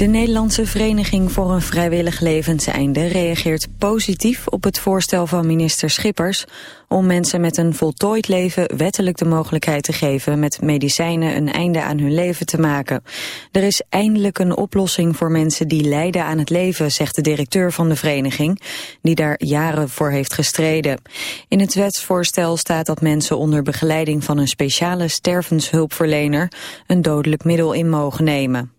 De Nederlandse Vereniging voor een Vrijwillig Levenseinde reageert positief op het voorstel van minister Schippers om mensen met een voltooid leven wettelijk de mogelijkheid te geven met medicijnen een einde aan hun leven te maken. Er is eindelijk een oplossing voor mensen die lijden aan het leven, zegt de directeur van de vereniging, die daar jaren voor heeft gestreden. In het wetsvoorstel staat dat mensen onder begeleiding van een speciale stervenshulpverlener een dodelijk middel in mogen nemen.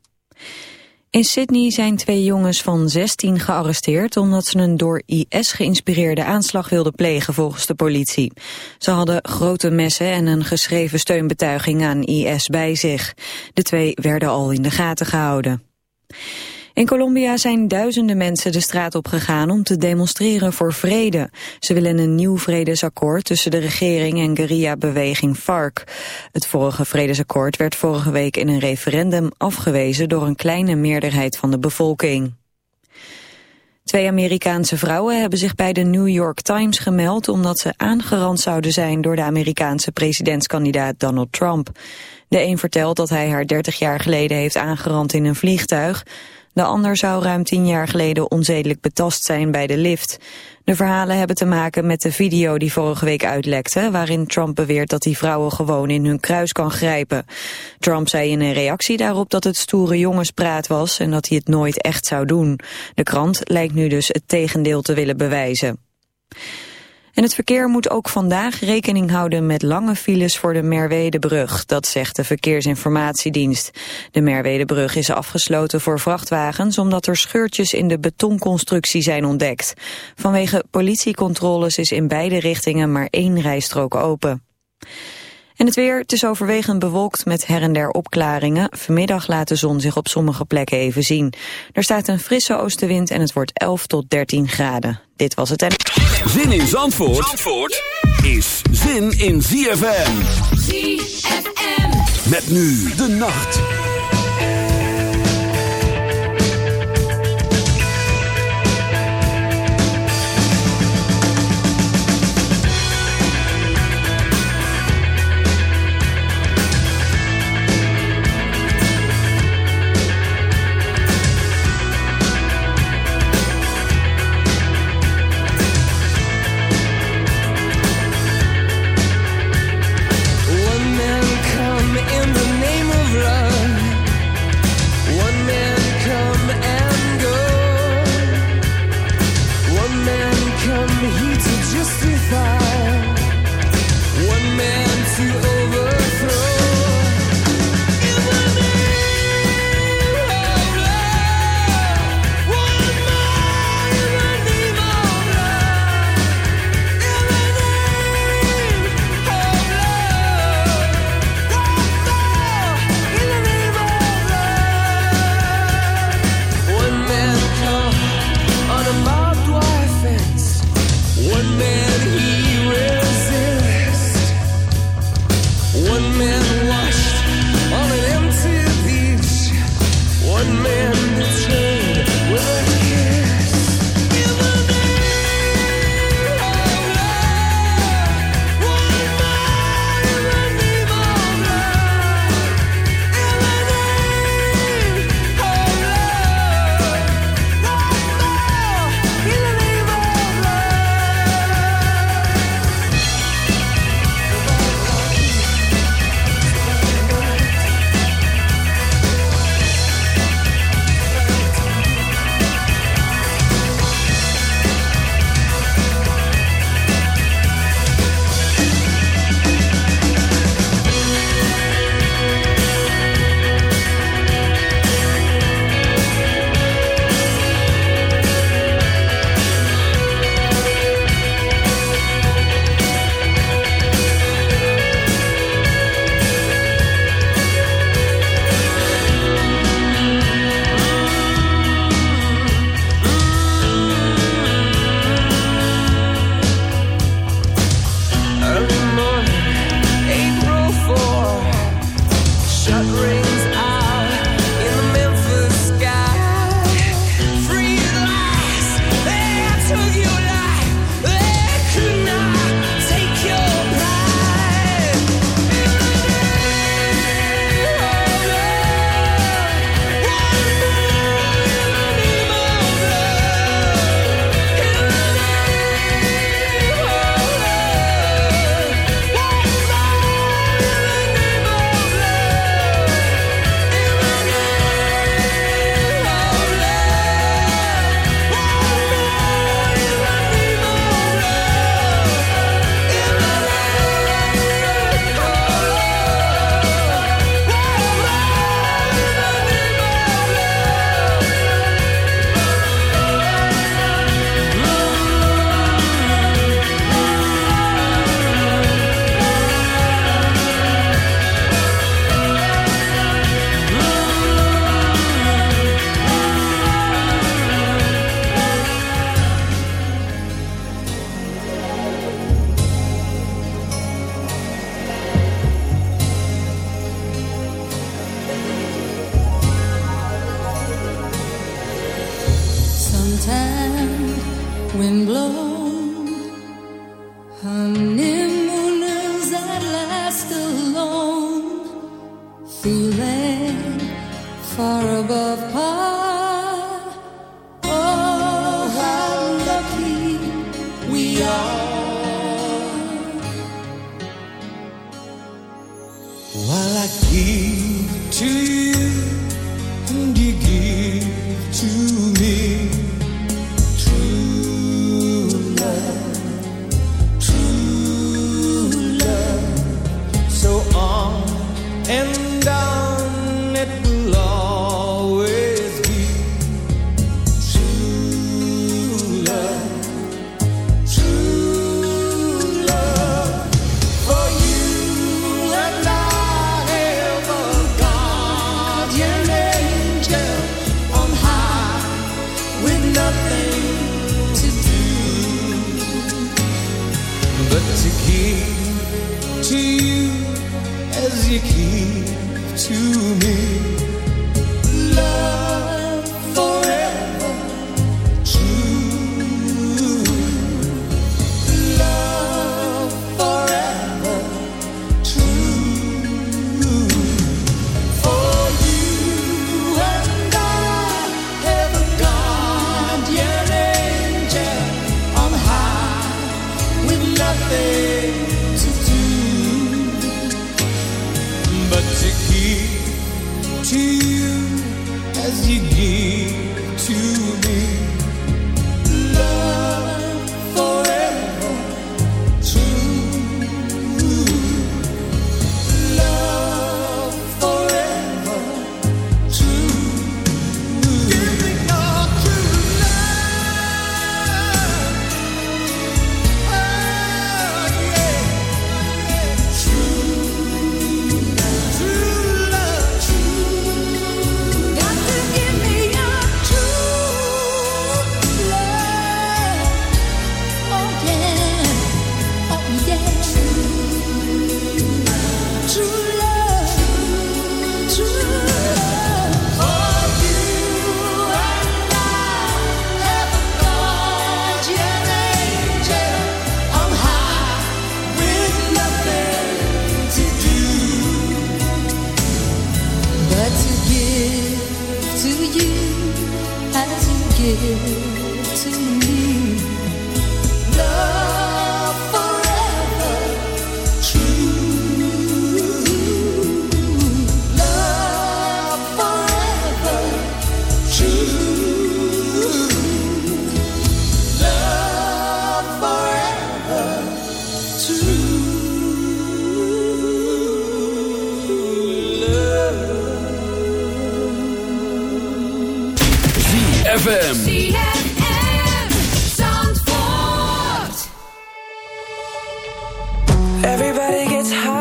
In Sydney zijn twee jongens van 16 gearresteerd omdat ze een door IS geïnspireerde aanslag wilden plegen volgens de politie. Ze hadden grote messen en een geschreven steunbetuiging aan IS bij zich. De twee werden al in de gaten gehouden. In Colombia zijn duizenden mensen de straat op gegaan om te demonstreren voor vrede. Ze willen een nieuw vredesakkoord tussen de regering en guerrilla-beweging FARC. Het vorige vredesakkoord werd vorige week in een referendum afgewezen door een kleine meerderheid van de bevolking. Twee Amerikaanse vrouwen hebben zich bij de New York Times gemeld omdat ze aangerand zouden zijn door de Amerikaanse presidentskandidaat Donald Trump. De een vertelt dat hij haar 30 jaar geleden heeft aangerand in een vliegtuig. De ander zou ruim tien jaar geleden onzedelijk betast zijn bij de lift. De verhalen hebben te maken met de video die vorige week uitlekte... waarin Trump beweert dat hij vrouwen gewoon in hun kruis kan grijpen. Trump zei in een reactie daarop dat het stoere jongenspraat was... en dat hij het nooit echt zou doen. De krant lijkt nu dus het tegendeel te willen bewijzen. En het verkeer moet ook vandaag rekening houden met lange files voor de Merwedebrug. Dat zegt de Verkeersinformatiedienst. De Merwedebrug is afgesloten voor vrachtwagens omdat er scheurtjes in de betonconstructie zijn ontdekt. Vanwege politiecontroles is in beide richtingen maar één rijstrook open. En het weer, het is overwegend bewolkt met her en der opklaringen. Vanmiddag laat de zon zich op sommige plekken even zien. Er staat een frisse oostenwind en het wordt 11 tot 13 graden. Dit was het en... Zin in Zandvoort, Zandvoort is zin in ZFM. ZFM. Met nu de nacht.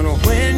eternal when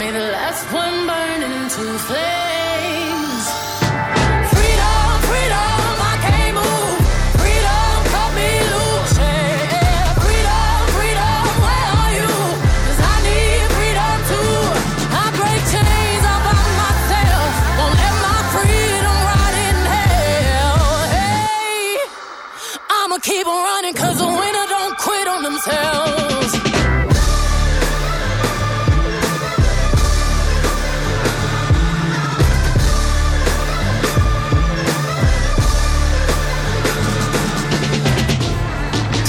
May the last one burn into flame.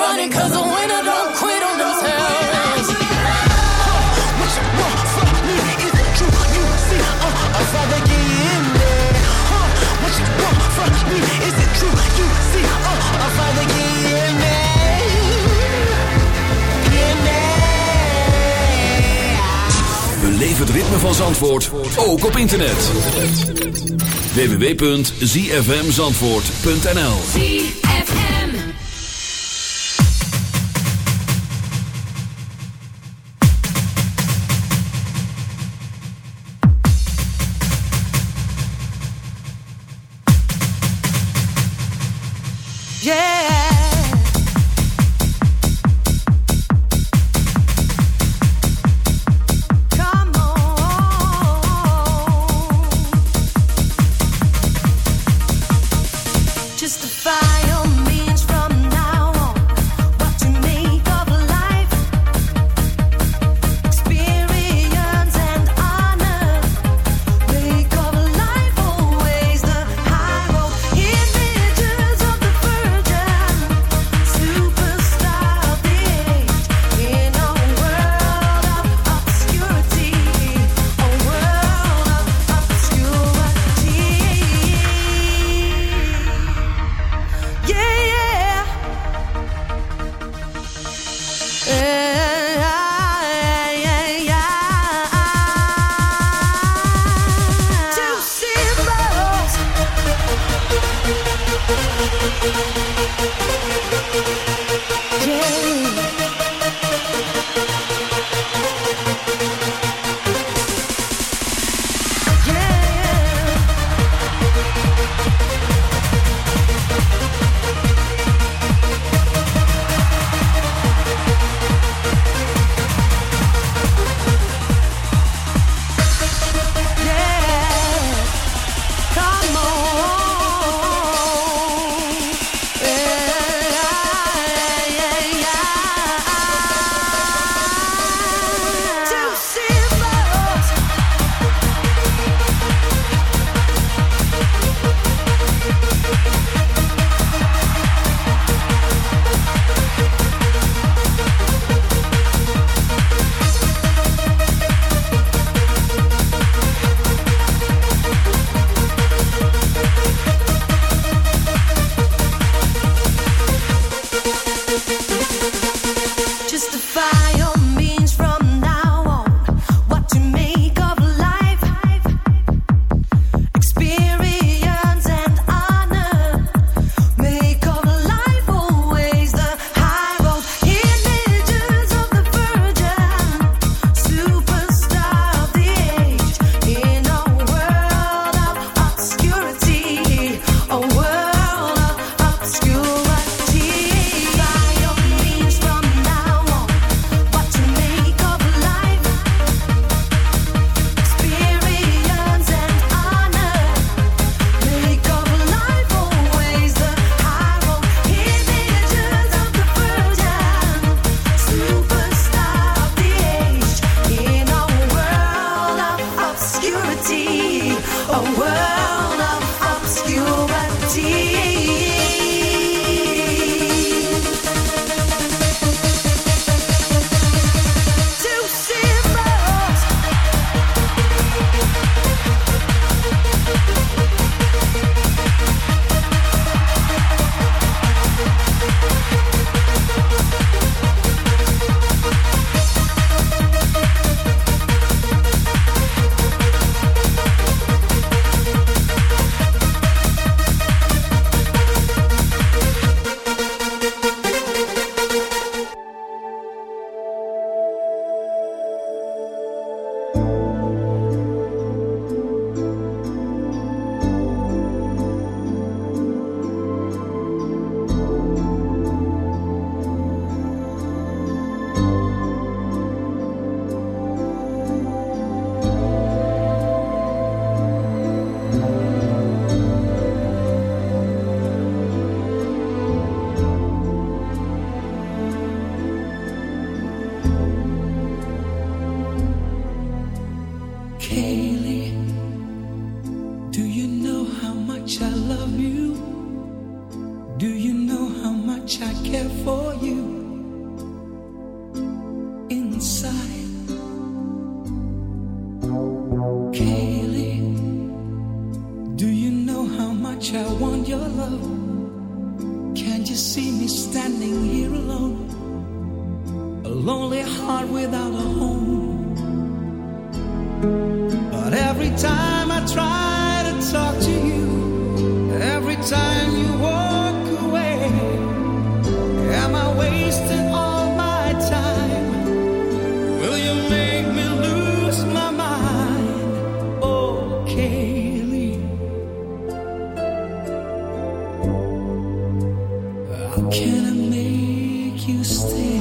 Running cause the winner don't quit on themselves. What you want from me? Is it true? You see, uh, I'd rather get in there. Huh? What you want from me? Is it true? You see, uh, I'd rather get. In there. Beleef het ritme van Zandvoort, ook op internet. www.zfmzandvoort.nl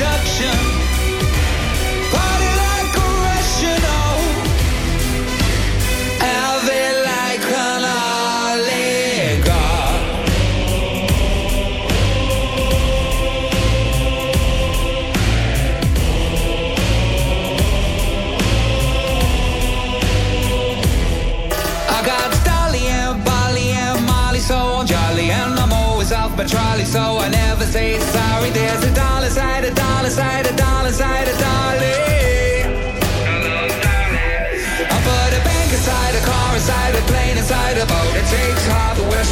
Seduction.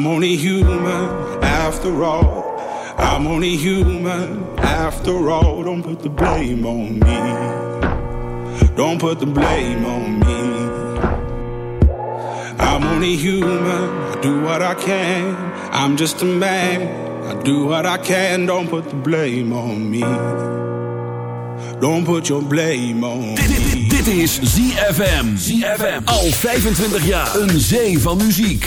I'm only human after all. I'm only human after all. Don't put the blame on me. Don't put the blame on me. I'm only human. I do what I can. I'm just a man. I do what I can. Don't put the blame on me. Don't put your blame on Dit, dit, me. dit is ZFM. ZFM. Al 25 jaar. Een zee van muziek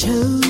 Chose,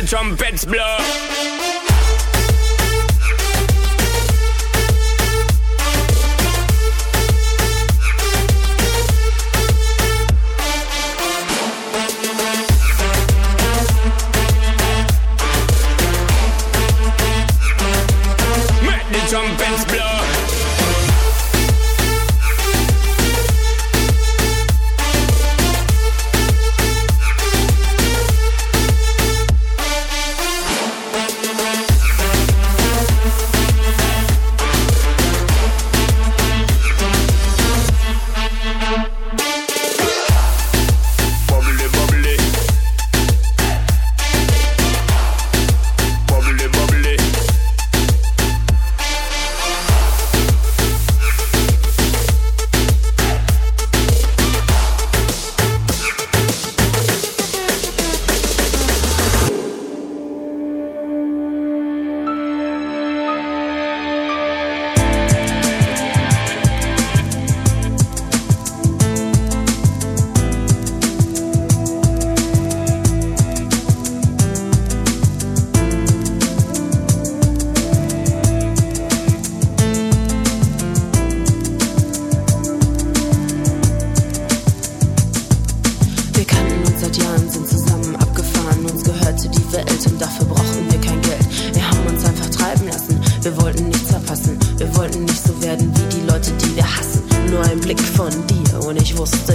The trumpets blow.